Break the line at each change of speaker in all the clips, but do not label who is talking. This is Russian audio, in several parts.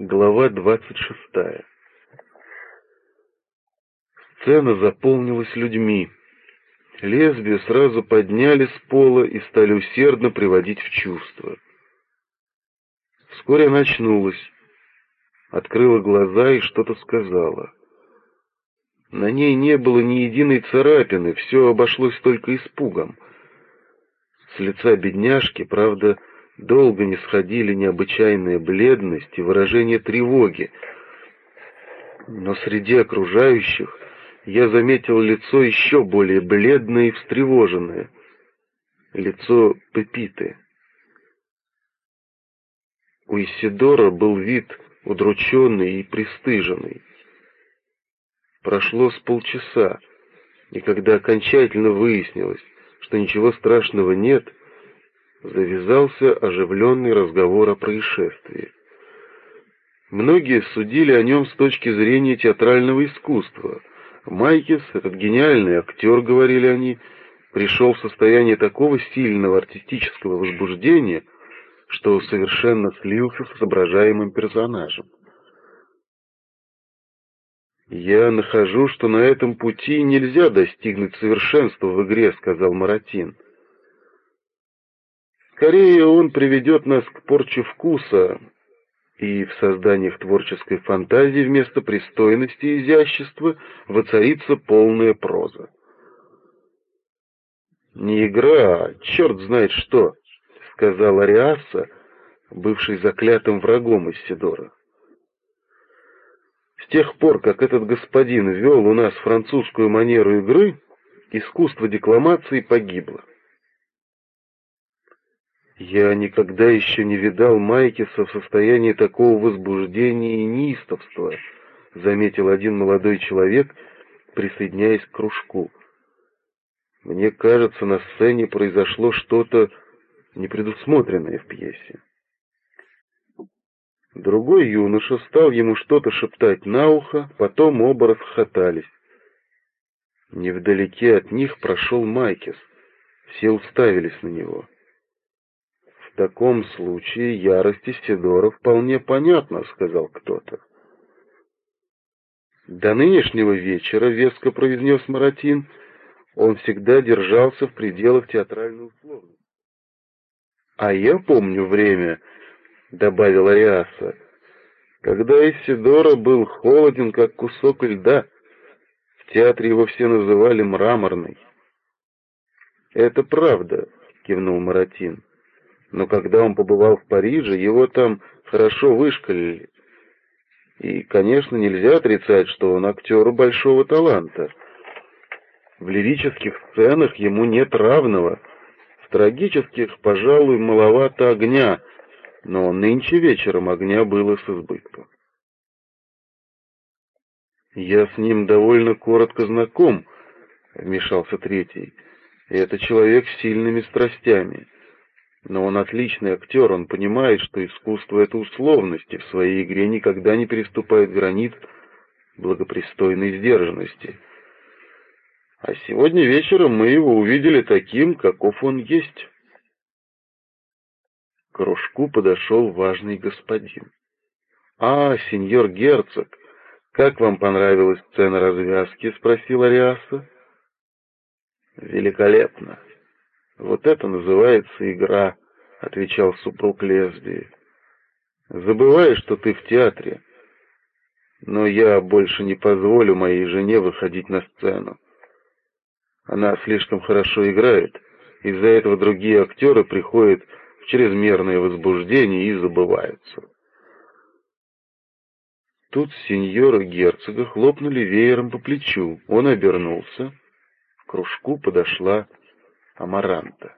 Глава двадцать шестая. Сцена заполнилась людьми. Лесбию сразу подняли с пола и стали усердно приводить в чувство. Вскоре она очнулась, открыла глаза и что-то сказала. На ней не было ни единой царапины, все обошлось только испугом. С лица бедняжки, правда, долго не сходили необычайная бледность и выражение тревоги, но среди окружающих я заметил лицо еще более бледное и встревоженное, лицо Пепиты. У Исидора был вид удрученный и пристыженный. Прошло с полчаса, и когда окончательно выяснилось, что ничего страшного нет, завязался оживленный разговор о происшествии. Многие судили о нем с точки зрения театрального искусства. Майкис, этот гениальный актер, говорили они, пришел в состояние такого сильного артистического возбуждения, что совершенно слился с изображаемым персонажем. «Я нахожу, что на этом пути нельзя достигнуть совершенства в игре», — сказал Маратин. «Скорее он приведет нас к порче вкуса, и в созданиях творческой фантазии вместо пристойности и изящества воцарится полная проза». «Не игра, а черт знает что», — сказал Ариаса, бывший заклятым врагом Исидора. С тех пор, как этот господин ввел у нас французскую манеру игры, искусство декламации погибло. Я никогда еще не видал Майкиса в состоянии такого возбуждения и неистовства, заметил один молодой человек, присоединяясь к кружку. Мне кажется, на сцене произошло что-то непредусмотренное в пьесе. Другой юноша стал ему что-то шептать на ухо, потом оба расхохотались. Невдалеке от них прошел Майкис. Все уставились на него. «В таком случае ярость Сидора вполне понятна», — сказал кто-то. «До нынешнего вечера», — веско произнес Маратин, — «он всегда держался в пределах театральной условности». «А я помню время, — добавил Ариаса, — когда Исидора был холоден, как кусок льда. В театре его все называли мраморный. — Это правда, — кивнул Маратин. Но когда он побывал в Париже, его там хорошо вышкалили. И, конечно, нельзя отрицать, что он актер большого таланта. В лирических сценах ему нет равного. В трагических, пожалуй, маловато огня — но нынче вечером огня было с избытком. «Я с ним довольно коротко знаком», — вмешался третий. «Это человек с сильными страстями. Но он отличный актер, он понимает, что искусство — это условность, и в своей игре никогда не переступает границ благопристойной сдержанности. А сегодня вечером мы его увидели таким, каков он есть» кружку подошел важный господин. «А, сеньор герцог, как вам понравилась сцена развязки?» — спросил Ариаса. «Великолепно. Вот это называется игра», — отвечал супруг лезвия. «Забывай, что ты в театре. Но я больше не позволю моей жене выходить на сцену. Она слишком хорошо играет, из-за этого другие актеры приходят чрезмерное возбуждение и забываются. Тут сеньора герцога хлопнули веером по плечу. Он обернулся. К кружку подошла Амаранта.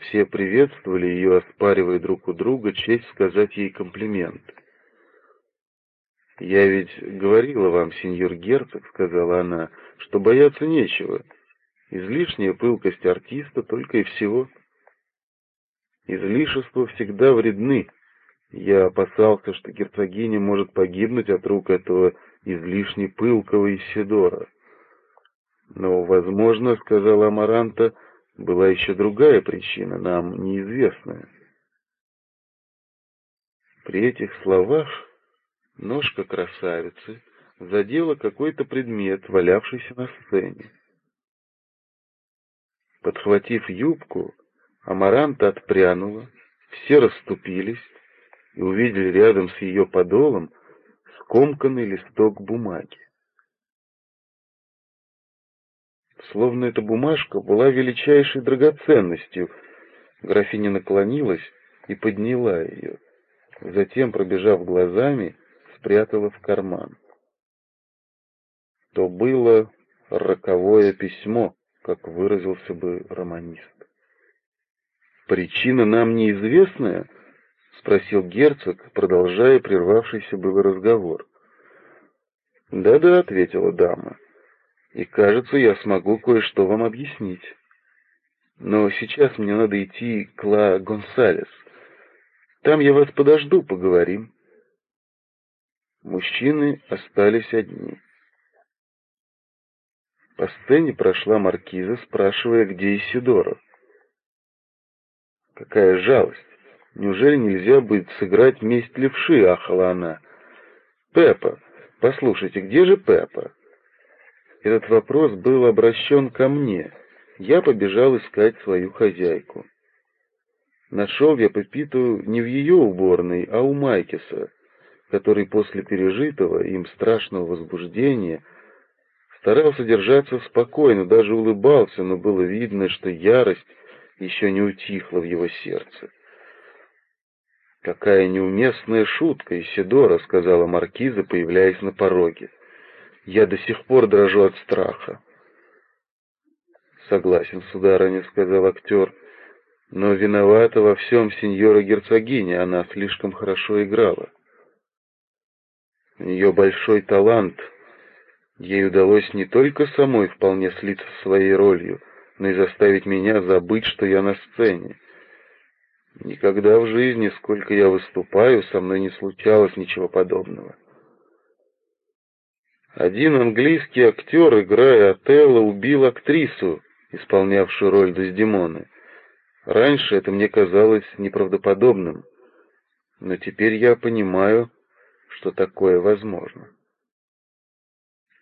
Все приветствовали ее, оспаривая друг у друга честь сказать ей комплимент. «Я ведь говорила вам, сеньор герцог, — сказала она, — что бояться нечего. Излишняя пылкость артиста только и всего». Излишества всегда вредны. Я опасался, что герцогиня может погибнуть от рук этого излишне пылкого Исидора. Но, возможно, — сказала Амаранта, — была еще другая причина, нам неизвестная. При этих словах ножка красавицы задела какой-то предмет, валявшийся на сцене. Подхватив юбку, Амаранта отпрянула, все расступились и увидели рядом с ее подолом скомканный листок бумаги. Словно эта бумажка была величайшей драгоценностью, графиня наклонилась и подняла ее, затем, пробежав глазами, спрятала в карман. То было роковое письмо, как выразился бы романист. «Причина нам неизвестная?» — спросил герцог, продолжая прервавшийся был разговор. «Да-да», — ответила дама, — «и, кажется, я смогу кое-что вам объяснить. Но сейчас мне надо идти к Ла Гонсалес. Там я вас подожду, поговорим». Мужчины остались одни. По сцене прошла маркиза, спрашивая, где Исидора. Какая жалость! Неужели нельзя будет сыграть месть левши, ахала она. Пеппа, послушайте, где же Пеппа? Этот вопрос был обращен ко мне. Я побежал искать свою хозяйку. Нашел я Пепиту не в ее уборной, а у Майкиса, который после пережитого им страшного возбуждения старался держаться спокойно, даже улыбался, но было видно, что ярость еще не утихла в его сердце. «Какая неуместная шутка, Исидора», — сказала маркиза, появляясь на пороге. «Я до сих пор дрожу от страха». «Согласен, сударыня», — сказал актер, — «но виновата во всем сеньора герцогиня, она слишком хорошо играла». У нее большой талант. Ей удалось не только самой вполне слиться с своей ролью, но и заставить меня забыть, что я на сцене. Никогда в жизни, сколько я выступаю, со мной не случалось ничего подобного. Один английский актер, играя Отелло, убил актрису, исполнявшую роль Дездемоны. Раньше это мне казалось неправдоподобным, но теперь я понимаю, что такое возможно.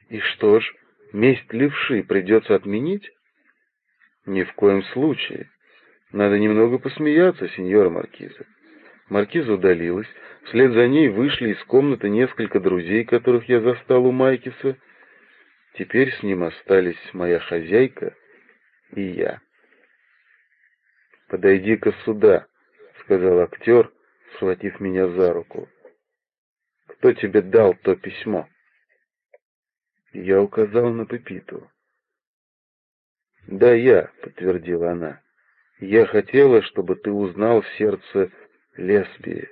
И что ж, месть левши придется отменить? Ни в коем случае. Надо немного посмеяться, сеньора Маркиза. Маркиза удалилась. Вслед за ней вышли из комнаты несколько друзей, которых я застал у Майкиса. Теперь с ним остались моя хозяйка и я. «Подойди-ка сюда», — сказал актер, схватив меня за руку. Кто тебе дал то письмо?» Я указал на Пепиту. «Да, я», — подтвердила она. «Я хотела, чтобы ты узнал сердце лесбии.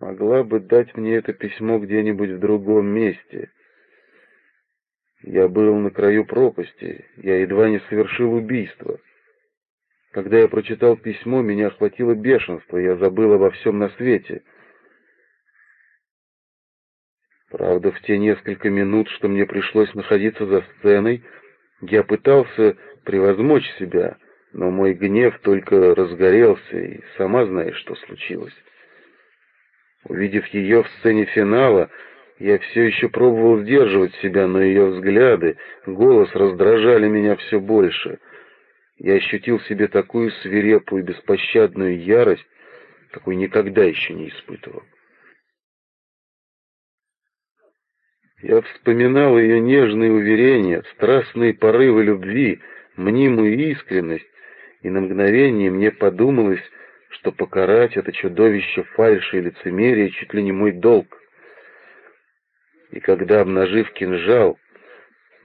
Могла бы дать мне это письмо где-нибудь в другом месте. Я был на краю пропасти, я едва не совершил убийство. Когда я прочитал письмо, меня охватило бешенство, я забыл обо всем на свете». Правда, в те несколько минут, что мне пришлось находиться за сценой, я пытался превозмочь себя, но мой гнев только разгорелся, и сама знаешь, что случилось. Увидев ее в сцене финала, я все еще пробовал сдерживать себя, но ее взгляды, голос раздражали меня все больше. Я ощутил в себе такую свирепую беспощадную ярость, какой никогда еще не испытывал. Я вспоминал ее нежные уверения, страстные порывы любви, мнимую искренность, и на мгновение мне подумалось, что покарать это чудовище фальши и лицемерия чуть ли не мой долг. И когда, обнажив кинжал,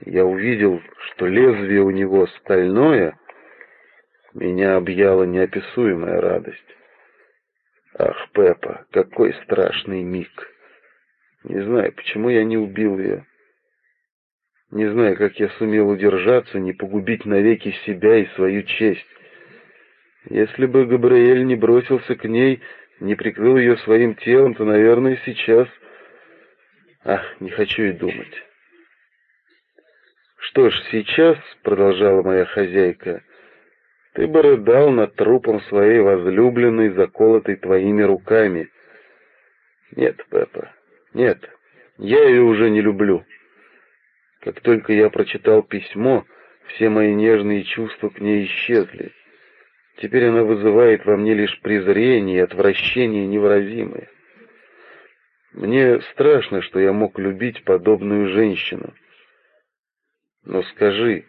я увидел, что лезвие у него стальное, меня объяла неописуемая радость. Ах, Пеппа, какой страшный миг! Не знаю, почему я не убил ее. Не знаю, как я сумел удержаться, не погубить навеки себя и свою честь. Если бы Габриэль не бросился к ней, не прикрыл ее своим телом, то, наверное, сейчас... Ах, не хочу и думать. Что ж, сейчас, — продолжала моя хозяйка, Ты бы рыдал над трупом своей возлюбленной, заколотой твоими руками. Нет, Пеппа, нет, я ее уже не люблю. Как только я прочитал письмо, все мои нежные чувства к ней исчезли. Теперь она вызывает во мне лишь презрение и отвращение невыразимое. Мне страшно, что я мог любить подобную женщину. Но скажи,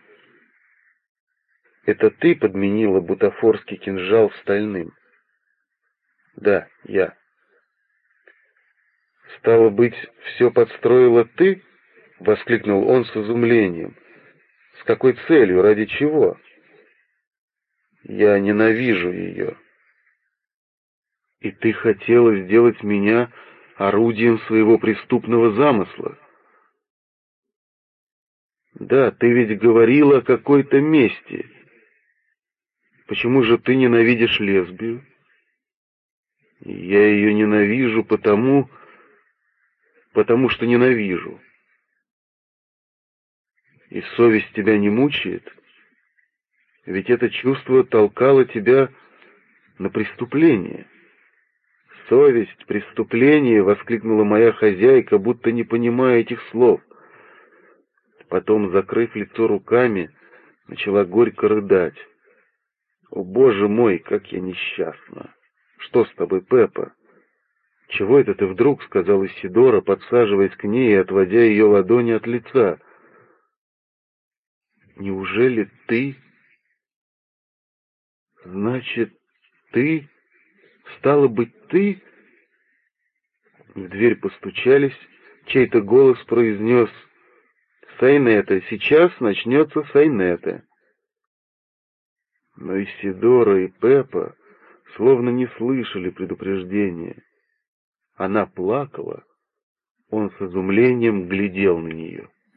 это ты подменила бутафорский кинжал стальным? Да, я. Стало быть, все подстроила ты? Воскликнул он с изумлением. С какой целью, ради чего? Я ненавижу ее. И ты хотела сделать меня орудием своего преступного замысла. Да, ты ведь говорила о какой-то мести. Почему же ты ненавидишь лесбию? Я ее ненавижу потому, потому что ненавижу. И совесть тебя не мучает? Ведь это чувство толкало тебя на преступление. «Совесть, преступление!» — воскликнула моя хозяйка, будто не понимая этих слов. Потом, закрыв лицо руками, начала горько рыдать. «О, боже мой, как я несчастна! Что с тобой, Пеппа?» «Чего это ты вдруг?» — сказала Сидора, подсаживаясь к ней и отводя ее ладони от лица. «Неужели ты...» «Значит, ты...» «Стало быть, ты...» В дверь постучались, чей-то голос произнес «Сайнета, сейчас начнется Сайнета». Но Исидора и Пеппа словно не слышали предупреждения. Она плакала, он с изумлением глядел на нее.